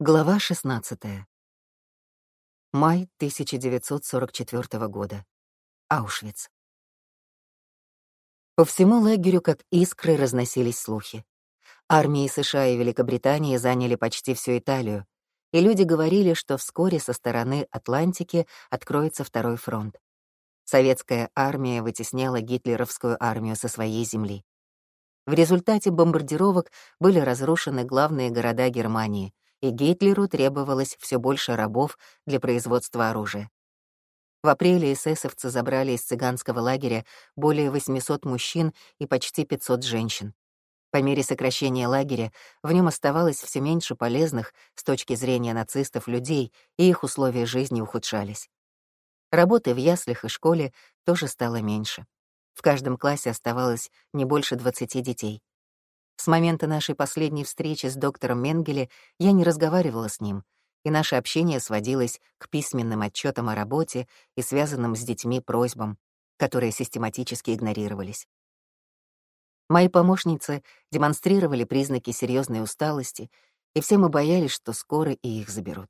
Глава 16. Май 1944 года. Аушвиц. По всему лагерю как искры разносились слухи. Армии США и Великобритании заняли почти всю Италию, и люди говорили, что вскоре со стороны Атлантики откроется второй фронт. Советская армия вытесняла гитлеровскую армию со своей земли. В результате бомбардировок были разрушены главные города Германии и Гитлеру требовалось все больше рабов для производства оружия. В апреле эсэсовцы забрали из цыганского лагеря более 800 мужчин и почти 500 женщин. По мере сокращения лагеря в нем оставалось все меньше полезных с точки зрения нацистов людей, и их условия жизни ухудшались. Работы в яслях и школе тоже стало меньше. В каждом классе оставалось не больше 20 детей. С момента нашей последней встречи с доктором Менгеле я не разговаривала с ним, и наше общение сводилось к письменным отчетам о работе и связанным с детьми просьбам, которые систематически игнорировались. Мои помощницы демонстрировали признаки серьезной усталости, и все мы боялись, что скоро и их заберут.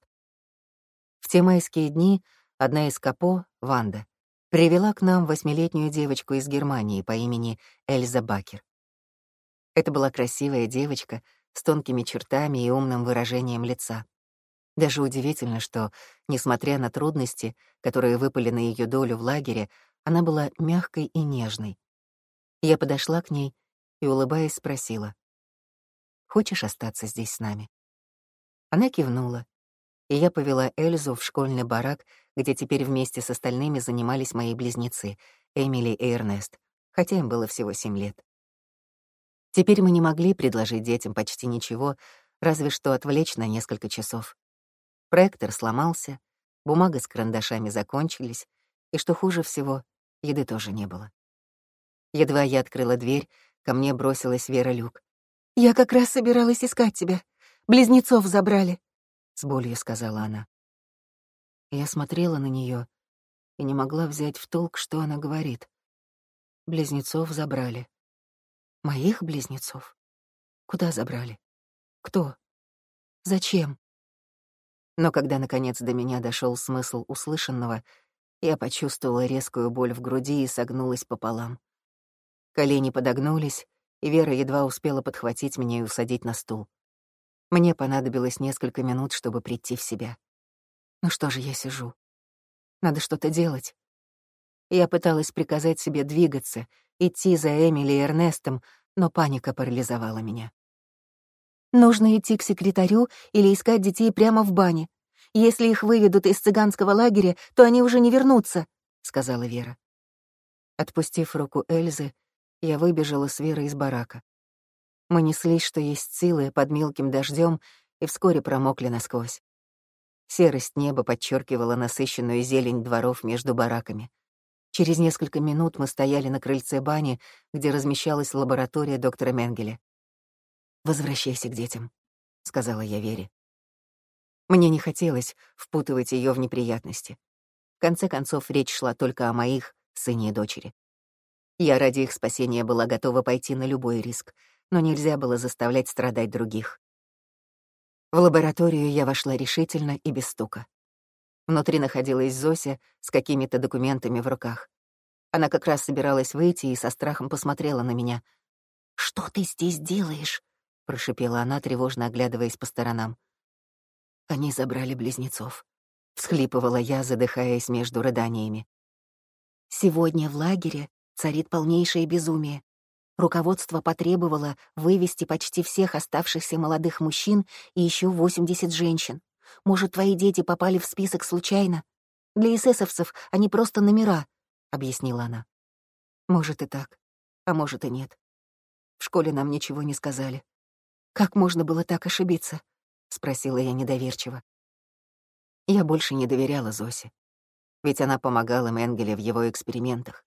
В те майские дни одна из капо, Ванда, привела к нам восьмилетнюю девочку из Германии по имени Эльза Бакер. Это была красивая девочка с тонкими чертами и умным выражением лица. Даже удивительно, что, несмотря на трудности, которые выпали на ее долю в лагере, она была мягкой и нежной. Я подошла к ней и, улыбаясь, спросила. «Хочешь остаться здесь с нами?» Она кивнула, и я повела Эльзу в школьный барак, где теперь вместе с остальными занимались мои близнецы, Эмили и Эрнест, хотя им было всего семь лет. Теперь мы не могли предложить детям почти ничего, разве что отвлечь на несколько часов. Проектор сломался, бумага с карандашами закончились, и, что хуже всего, еды тоже не было. Едва я открыла дверь, ко мне бросилась Вера Люк. «Я как раз собиралась искать тебя. Близнецов забрали», — с болью сказала она. Я смотрела на нее и не могла взять в толк, что она говорит. Близнецов забрали. Моих близнецов? Куда забрали? Кто? Зачем? Но когда, наконец, до меня дошел смысл услышанного, я почувствовала резкую боль в груди и согнулась пополам. Колени подогнулись, и Вера едва успела подхватить меня и усадить на стул. Мне понадобилось несколько минут, чтобы прийти в себя. Ну что же я сижу? Надо что-то делать. Я пыталась приказать себе двигаться — идти за Эмили и Эрнестом, но паника парализовала меня. «Нужно идти к секретарю или искать детей прямо в бане. Если их выведут из цыганского лагеря, то они уже не вернутся», — сказала Вера. Отпустив руку Эльзы, я выбежала с Верой из барака. Мы неслись, что есть силы, под мелким дождем и вскоре промокли насквозь. Серость неба подчеркивала насыщенную зелень дворов между бараками. Через несколько минут мы стояли на крыльце бани, где размещалась лаборатория доктора Менгеля. «Возвращайся к детям», — сказала я Вере. Мне не хотелось впутывать ее в неприятности. В конце концов, речь шла только о моих сыне и дочери. Я ради их спасения была готова пойти на любой риск, но нельзя было заставлять страдать других. В лабораторию я вошла решительно и без стука. Внутри находилась Зося с какими-то документами в руках. Она как раз собиралась выйти и со страхом посмотрела на меня. «Что ты здесь делаешь?» — прошипела она, тревожно оглядываясь по сторонам. «Они забрали близнецов», — всхлипывала я, задыхаясь между рыданиями. «Сегодня в лагере царит полнейшее безумие. Руководство потребовало вывести почти всех оставшихся молодых мужчин и еще 80 женщин. Может, твои дети попали в список случайно? Для эсэсовцев они просто номера», — объяснила она. «Может и так, а может и нет. В школе нам ничего не сказали. Как можно было так ошибиться?» — спросила я недоверчиво. Я больше не доверяла Зосе, ведь она помогала Менгеле в его экспериментах.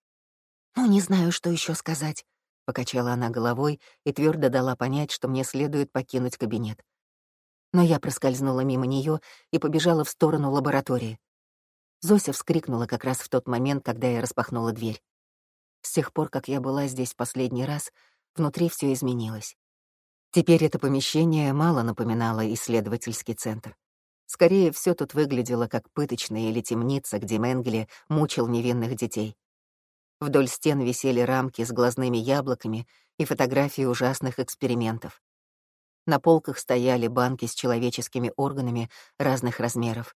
«Ну, не знаю, что еще сказать», — покачала она головой и твердо дала понять, что мне следует покинуть кабинет но я проскользнула мимо нее и побежала в сторону лаборатории. Зося вскрикнула как раз в тот момент, когда я распахнула дверь. С тех пор, как я была здесь последний раз, внутри все изменилось. Теперь это помещение мало напоминало исследовательский центр. Скорее, все тут выглядело как пыточная или темница, где Менгеле мучил невинных детей. Вдоль стен висели рамки с глазными яблоками и фотографии ужасных экспериментов. На полках стояли банки с человеческими органами разных размеров.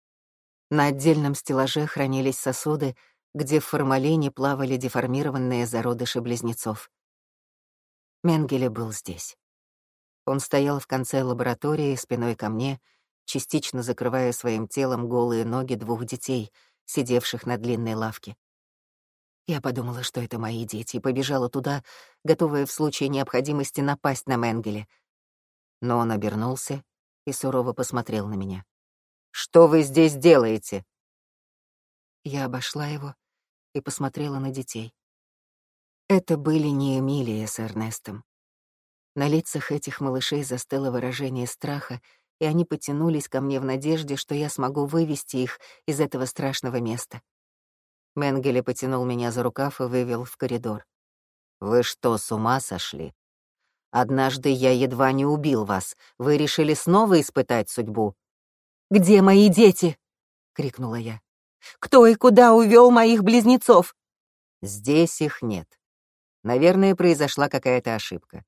На отдельном стеллаже хранились сосуды, где в формалине плавали деформированные зародыши близнецов. Менгеле был здесь. Он стоял в конце лаборатории, спиной ко мне, частично закрывая своим телом голые ноги двух детей, сидевших на длинной лавке. Я подумала, что это мои дети, и побежала туда, готовая в случае необходимости напасть на Менгеле — но он обернулся и сурово посмотрел на меня. «Что вы здесь делаете?» Я обошла его и посмотрела на детей. Это были не Эмилия с Эрнестом. На лицах этих малышей застыло выражение страха, и они потянулись ко мне в надежде, что я смогу вывести их из этого страшного места. Менгеле потянул меня за рукав и вывел в коридор. «Вы что, с ума сошли?» Однажды я едва не убил вас. Вы решили снова испытать судьбу?» «Где мои дети?» — крикнула я. «Кто и куда увел моих близнецов?» «Здесь их нет. Наверное, произошла какая-то ошибка.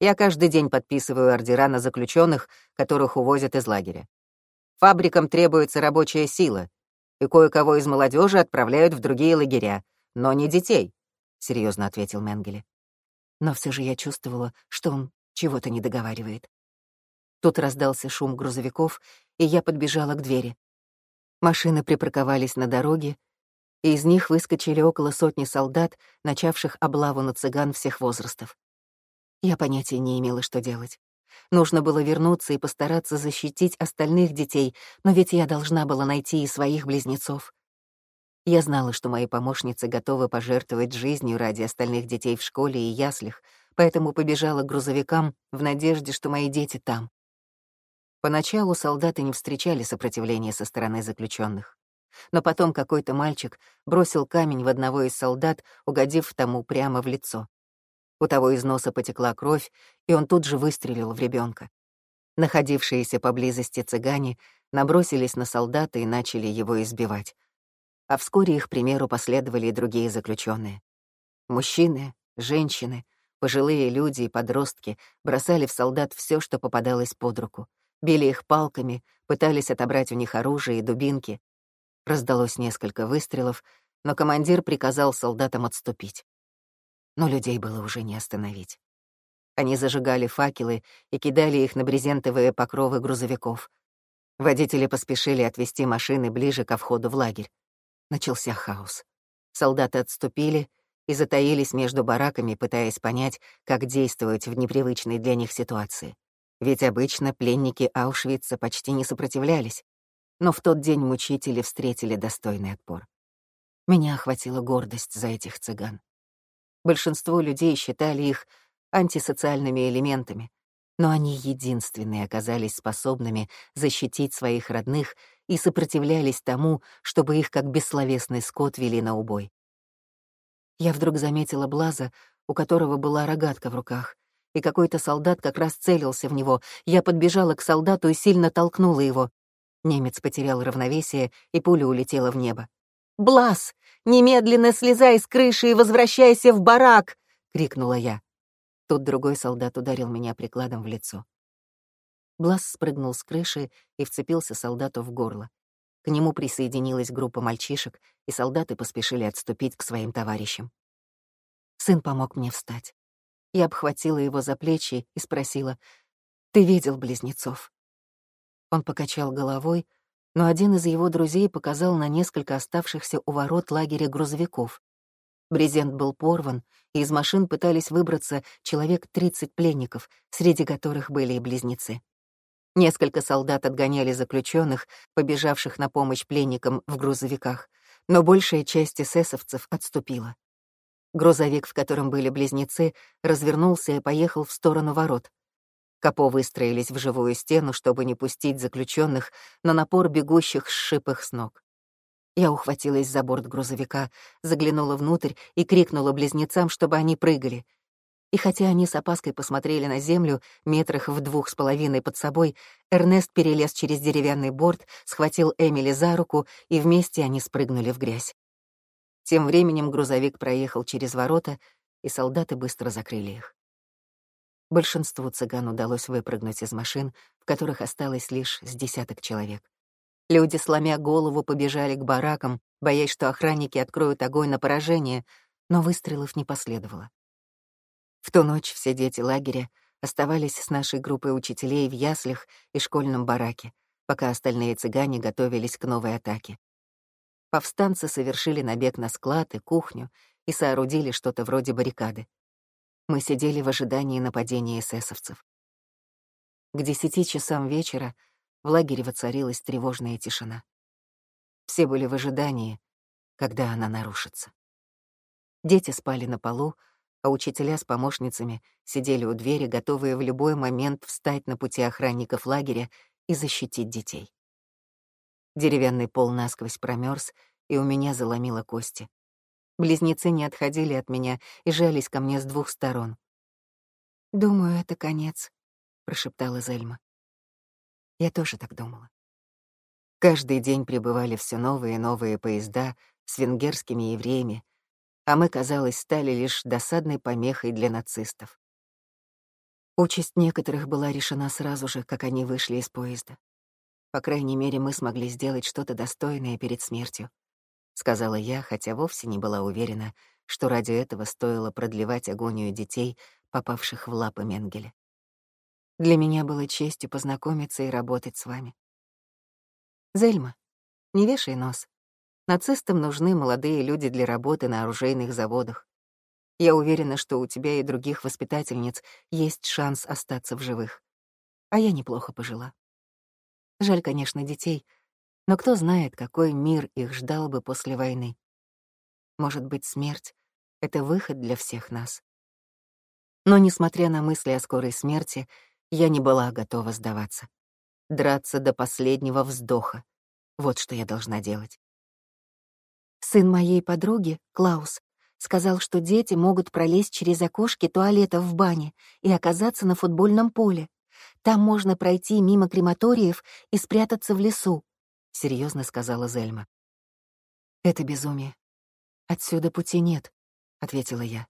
Я каждый день подписываю ордера на заключенных, которых увозят из лагеря. Фабрикам требуется рабочая сила, и кое-кого из молодежи отправляют в другие лагеря, но не детей», — серьезно ответил Менгеле но все же я чувствовала, что он чего-то не договаривает. Тут раздался шум грузовиков, и я подбежала к двери. Машины припарковались на дороге, и из них выскочили около сотни солдат, начавших облаву на цыган всех возрастов. Я понятия не имела, что делать. Нужно было вернуться и постараться защитить остальных детей, но ведь я должна была найти и своих близнецов. Я знала, что мои помощницы готовы пожертвовать жизнью ради остальных детей в школе и яслях, поэтому побежала к грузовикам в надежде, что мои дети там. Поначалу солдаты не встречали сопротивления со стороны заключенных, Но потом какой-то мальчик бросил камень в одного из солдат, угодив тому прямо в лицо. У того из носа потекла кровь, и он тут же выстрелил в ребенка. Находившиеся поблизости цыгане набросились на солдата и начали его избивать. А вскоре их примеру последовали и другие заключенные. Мужчины, женщины, пожилые люди и подростки бросали в солдат все, что попадалось под руку. Били их палками, пытались отобрать у них оружие и дубинки. Раздалось несколько выстрелов, но командир приказал солдатам отступить. Но людей было уже не остановить. Они зажигали факелы и кидали их на брезентовые покровы грузовиков. Водители поспешили отвезти машины ближе ко входу в лагерь. Начался хаос. Солдаты отступили и затаились между бараками, пытаясь понять, как действовать в непривычной для них ситуации. Ведь обычно пленники Аушвица почти не сопротивлялись, но в тот день мучители встретили достойный отпор. Меня охватила гордость за этих цыган. Большинство людей считали их антисоциальными элементами, но они единственные оказались способными защитить своих родных и сопротивлялись тому, чтобы их как бессловесный скот вели на убой. Я вдруг заметила Блаза, у которого была рогатка в руках, и какой-то солдат как раз целился в него. Я подбежала к солдату и сильно толкнула его. Немец потерял равновесие, и пуля улетела в небо. «Блаз, немедленно слезай с крыши и возвращайся в барак!» — крикнула я. Тут другой солдат ударил меня прикладом в лицо. Блас спрыгнул с крыши и вцепился солдату в горло. К нему присоединилась группа мальчишек, и солдаты поспешили отступить к своим товарищам. Сын помог мне встать. Я обхватила его за плечи и спросила, «Ты видел близнецов?» Он покачал головой, но один из его друзей показал на несколько оставшихся у ворот лагеря грузовиков. Брезент был порван, и из машин пытались выбраться человек 30 пленников, среди которых были и близнецы. Несколько солдат отгоняли заключенных, побежавших на помощь пленникам в грузовиках, но большая часть эсэсовцев отступила. Грузовик, в котором были близнецы, развернулся и поехал в сторону ворот. Капо выстроились в живую стену, чтобы не пустить заключенных на напор бегущих сшиб их с ног. Я ухватилась за борт грузовика, заглянула внутрь и крикнула близнецам, чтобы они прыгали. И хотя они с опаской посмотрели на землю, метрах в двух с половиной под собой, Эрнест перелез через деревянный борт, схватил Эмили за руку, и вместе они спрыгнули в грязь. Тем временем грузовик проехал через ворота, и солдаты быстро закрыли их. Большинству цыган удалось выпрыгнуть из машин, в которых осталось лишь с десяток человек. Люди, сломя голову, побежали к баракам, боясь, что охранники откроют огонь на поражение, но выстрелов не последовало. В ту ночь все дети лагеря оставались с нашей группой учителей в яслях и школьном бараке, пока остальные цыгане готовились к новой атаке. Повстанцы совершили набег на склад и кухню и соорудили что-то вроде баррикады. Мы сидели в ожидании нападения эсэсовцев. К десяти часам вечера в лагере воцарилась тревожная тишина. Все были в ожидании, когда она нарушится. Дети спали на полу, а учителя с помощницами сидели у двери, готовые в любой момент встать на пути охранников лагеря и защитить детей. Деревянный пол насквозь промерз, и у меня заломило кости. Близнецы не отходили от меня и жались ко мне с двух сторон. «Думаю, это конец», — прошептала Зельма. Я тоже так думала. Каждый день прибывали все новые и новые поезда с венгерскими евреями, а мы, казалось, стали лишь досадной помехой для нацистов. Участь некоторых была решена сразу же, как они вышли из поезда. По крайней мере, мы смогли сделать что-то достойное перед смертью, — сказала я, хотя вовсе не была уверена, что ради этого стоило продлевать агонию детей, попавших в лапы Менгеля. Для меня было честью познакомиться и работать с вами. Зельма, не вешай нос. Нацистам нужны молодые люди для работы на оружейных заводах. Я уверена, что у тебя и других воспитательниц есть шанс остаться в живых. А я неплохо пожила. Жаль, конечно, детей, но кто знает, какой мир их ждал бы после войны. Может быть, смерть — это выход для всех нас. Но, несмотря на мысли о скорой смерти, я не была готова сдаваться. Драться до последнего вздоха — вот что я должна делать. Сын моей подруги, Клаус, сказал, что дети могут пролезть через окошки туалета в бане и оказаться на футбольном поле. Там можно пройти мимо крематориев и спрятаться в лесу», — серьезно сказала Зельма. «Это безумие. Отсюда пути нет», — ответила я.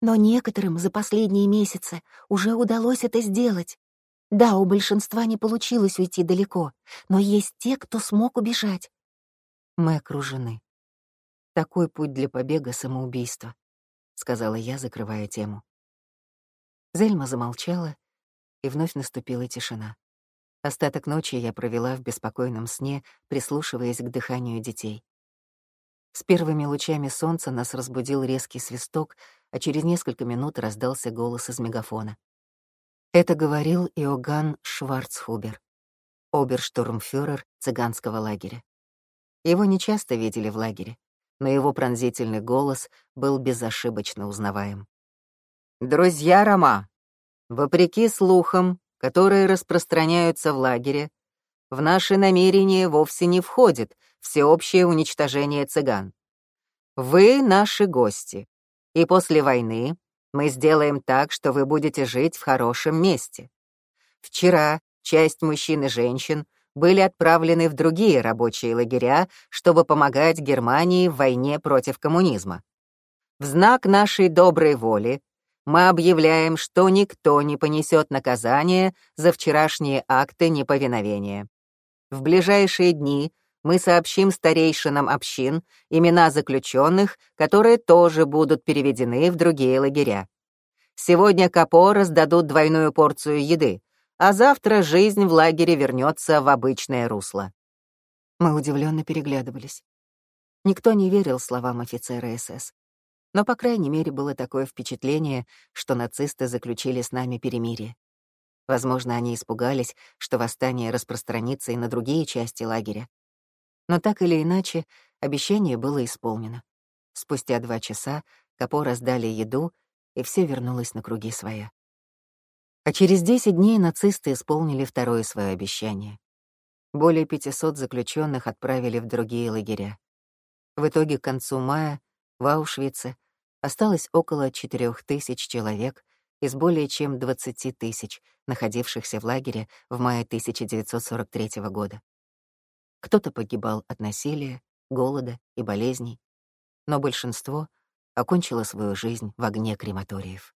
«Но некоторым за последние месяцы уже удалось это сделать. Да, у большинства не получилось уйти далеко, но есть те, кто смог убежать». Мы окружены. Такой путь для побега — самоубийство», — сказала я, закрывая тему. Зельма замолчала, и вновь наступила тишина. Остаток ночи я провела в беспокойном сне, прислушиваясь к дыханию детей. С первыми лучами солнца нас разбудил резкий свисток, а через несколько минут раздался голос из мегафона. Это говорил Иоганн Шварцхубер, оберштурмфюрер цыганского лагеря. Его нечасто видели в лагере но его пронзительный голос был безошибочно узнаваем. «Друзья Рома, вопреки слухам, которые распространяются в лагере, в наши намерения вовсе не входит всеобщее уничтожение цыган. Вы наши гости, и после войны мы сделаем так, что вы будете жить в хорошем месте. Вчера часть мужчин и женщин были отправлены в другие рабочие лагеря, чтобы помогать Германии в войне против коммунизма. В знак нашей доброй воли мы объявляем, что никто не понесет наказание за вчерашние акты неповиновения. В ближайшие дни мы сообщим старейшинам общин имена заключенных, которые тоже будут переведены в другие лагеря. Сегодня Капо раздадут двойную порцию еды а завтра жизнь в лагере вернется в обычное русло». Мы удивленно переглядывались. Никто не верил словам офицера СС. Но, по крайней мере, было такое впечатление, что нацисты заключили с нами перемирие. Возможно, они испугались, что восстание распространится и на другие части лагеря. Но так или иначе, обещание было исполнено. Спустя два часа Капо раздали еду, и все вернулось на круги своя. А через 10 дней нацисты исполнили второе свое обещание. Более 500 заключенных отправили в другие лагеря. В итоге к концу мая в Аушвице осталось около 4000 человек из более чем 20 тысяч, находившихся в лагере в мае 1943 года. Кто-то погибал от насилия, голода и болезней, но большинство окончило свою жизнь в огне крематориев.